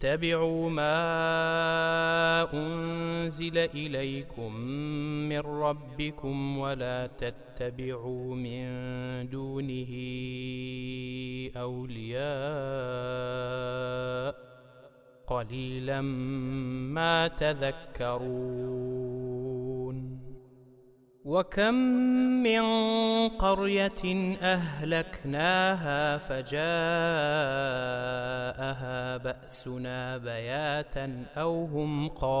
اتبعوا ما أنزل إليكم من ربكم ولا تتبعوا من دونه أولياء قليلا ما تذكرون وكم من قرية أهلكناها فجاءها بأسنا بياتا أو هم قائلون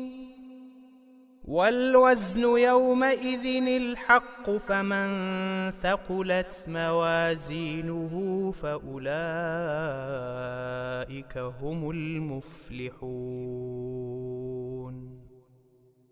والوزن يومئذ الحق فمن ثقلت موازينه فأولئك هم المفلحون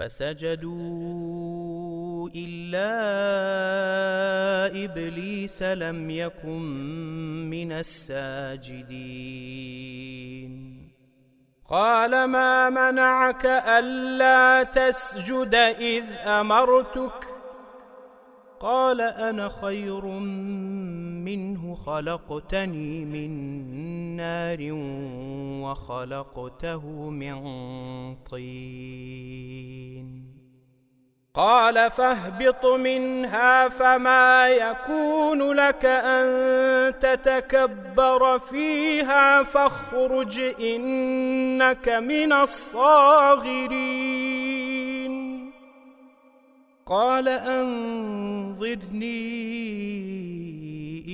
فسجدوا إلا إبليس لم يكن من الساجدين. قال ما منعك ألا تسجد إذ أمرتك؟ قال أنا خير منه خلقتني من نار وخلقته من طين. قال فاهبط منها فما يكون لك أن تتكبر فيها فاخرج إنك من الصاغرين. قال أنظرني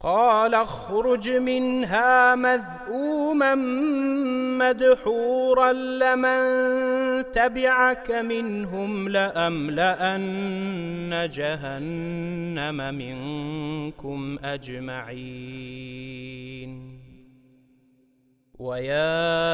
قال اخرج منها مذءوما مدحورا لمن تبعك منهم لأملأن جهنم منكم أجمعين. ويا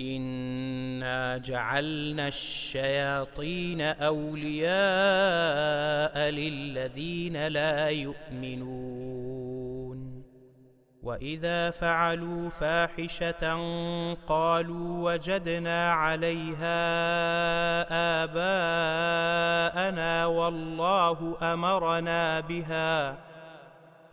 إنا جعلنا الشياطين أولياء للذين لا يؤمنون وإذا فعلوا فاحشة قالوا وجدنا عليها آباءنا والله أمرنا بها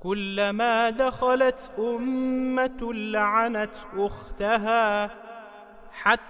كلما دخلت أمة لعنت أختها حتى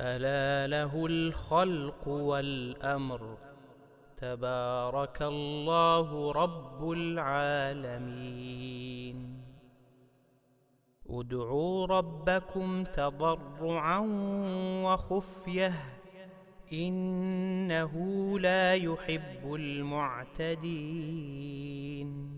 ألا له الخلق والأمر. تبارك الله رب العالمين. ادعوا ربكم تضرعا وخفية. إنه لا يحب المعتدين.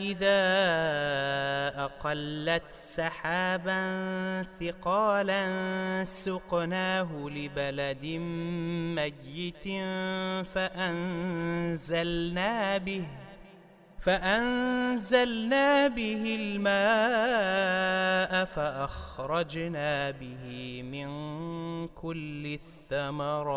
إذا أقلت سحابا ثقالا سقناه لبلد ميت فأنزلنا به فأنزلنا به الماء فأخرجنا به من كل الثمرات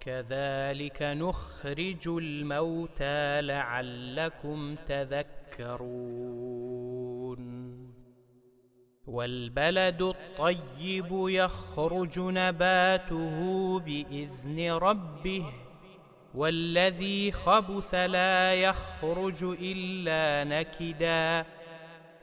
كذلك نخرج الموتى لعلكم تذكرون. والبلد الطيب يخرج نباته بإذن ربه والذي خبث لا يخرج إلا نكدا.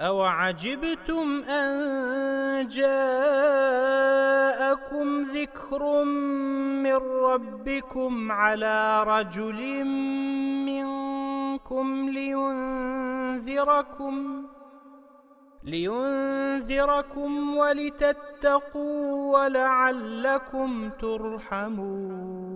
أوعجبتم أن جاءكم ذكر من ربكم على رجل منكم لينذركم لينذركم ولتتقوا ولعلكم ترحمون.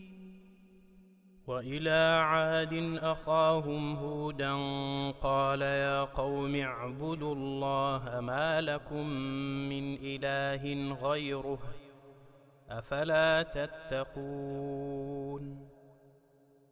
وإلى عاد أخاهم هودا قال يا قوم اعبدوا الله ما لكم من إله غيره أفلا تتقون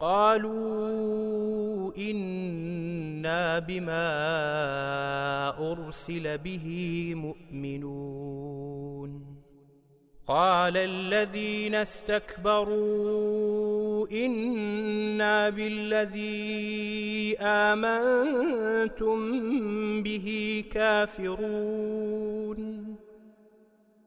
قالوا إنا بما أرسل به مؤمنون. قال الذين استكبروا إنا بالذي آمنتم به كافرون.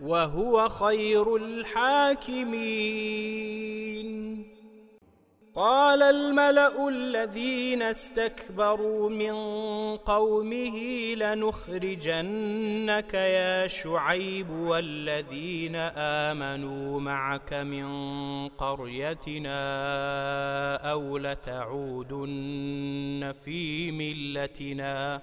وهو خير الحاكمين. قال الملأ الذين استكبروا من قومه لنخرجنك يا شعيب والذين آمنوا معك من قريتنا أو لتعودن في ملتنا.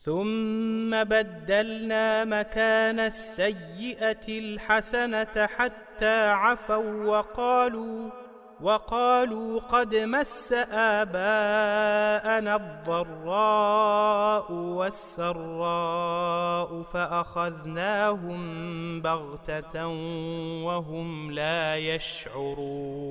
ثم بدلنا مكان السيئة الحسنة حتى عفوا وقالوا وقالوا قد مس آباءنا الضراء والسراء فأخذناهم بغتة وهم لا يشعرون.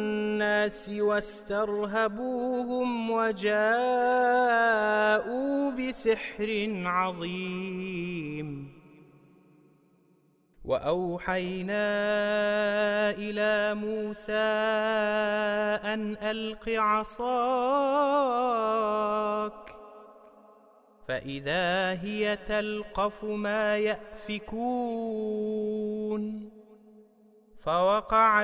واسترهبوهم وجاءوا بسحر عظيم. وأوحينا إلى موسى أن ألق عصاك. فإذا هي تلقف ما يأفكون. فوقع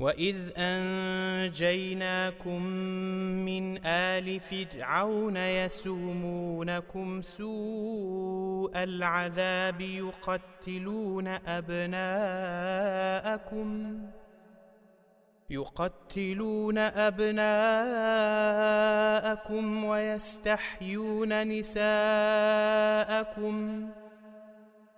وإذ أنجيناكم من آل فرعون يسومونكم سوء العذاب يقتلون أبناءكم يقتلون أبناءكم ويستحيون نساءكم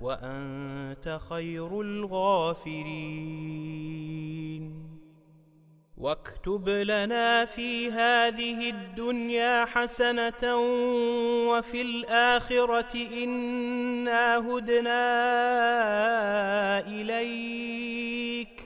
وأنت خير الغافرين. واكتب لنا في هذه الدنيا حسنة وفي الآخرة إنا هدنا إليك.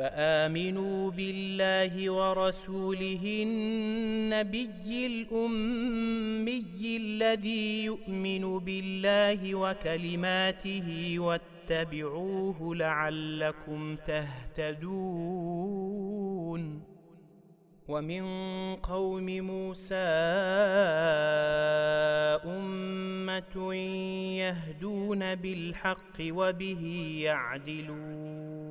فآمنوا بالله ورسوله النبي الأمي الذي يؤمن بالله وكلماته واتبعوه لعلكم تهتدون. ومن قوم موسى أمة يهدون بالحق وبه يعدلون.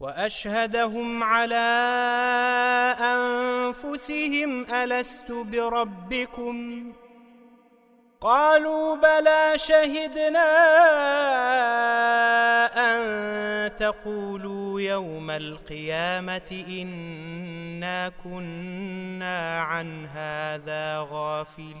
وأشهدهم على أنفسهم ألست بربكم؟ قالوا بلى شهدنا أن تقولوا يوم القيامة إنا كنا عن هذا غافلين.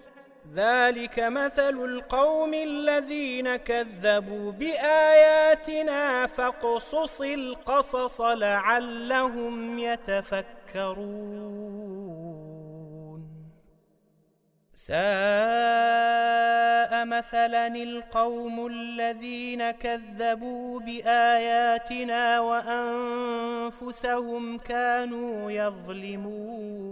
ذلك مثل القوم الذين كذبوا بآياتنا فاقصص القصص لعلهم يتفكرون. ساء مثلا القوم الذين كذبوا بآياتنا وأنفسهم كانوا يظلمون.